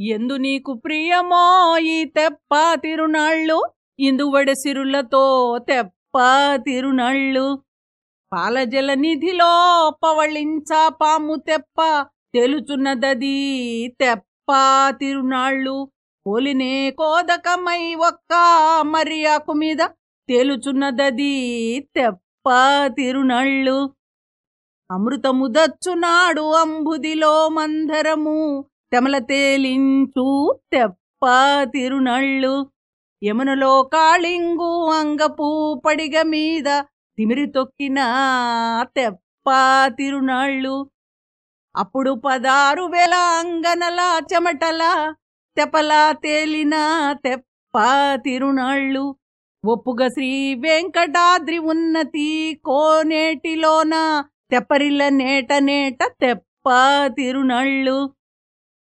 ఎందు నీకు ప్రియమో ఈ తెప్ప తిరునాళ్ళు ఇందువడ సిరులతో తెప్ప తిరునాళ్ళు. పాలజల నిధిలో పవళించా పాము తెప్ప తెలుచున్నదది తెప్ప తిరునాళ్ళు. పోలినే కోదకమై ఒక్క మరియాకు మీద తెలుచున్నదది తెప్ప తిరునాళ్ళు. అమృతము దచ్చునాడు అంబుదిలో మందరము తెమల తేలించు తెప్ప తిరునళ్ళు. యమునలో కాళింగు అంగపూ పడిగ మీద తిమిరి తొక్కిన తెప్ప తిరునాళ్ళు. అప్పుడు పదారు వేల అంగనల చెమటల తెపలా తేలిన తెప్ప తిరునాళ్ళు. ఒప్పుగ శ్రీ వెంకటాద్రి ఉన్నతి కోనేటిలోన తెప్పరిల్ల నేట నేట తెప్ప తిరునళ్ళు.